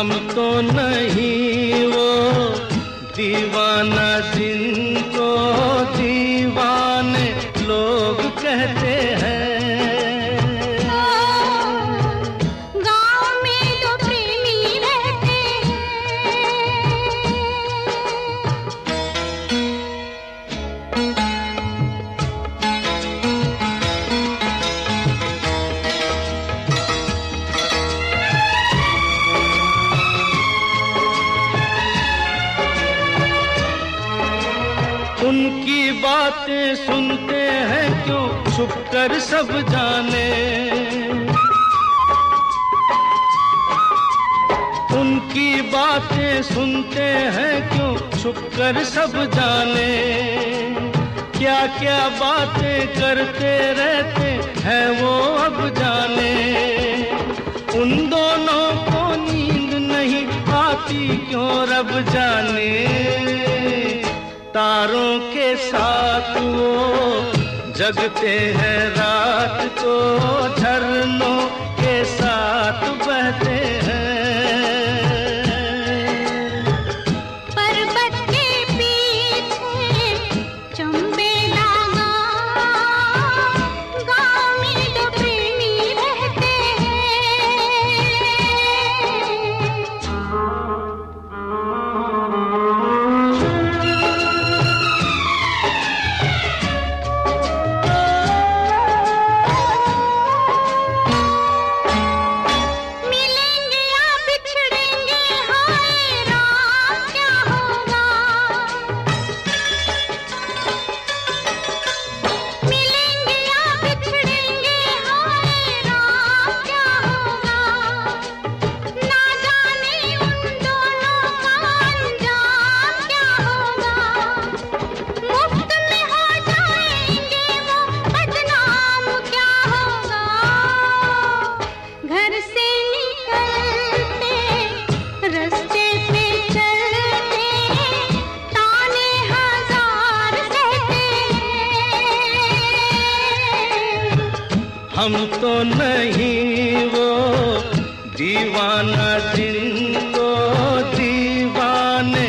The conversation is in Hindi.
हम तो नहीं वो दीवाना ज़िंदा उनकी बातें सुनते हैं क्यों? छुप कर सब जाने। उनकी बातें सुनते हैं क्यों? छुप कर सब जाने। क्या क्या बातें करते रहते हैं वो अब जाने। उन दोनों को नींद नहीं आती क्यों रब जाने? तारों के साथ वो जगते हैं रात को। हम तो नहीं वो दीवाना जिनको दीवाने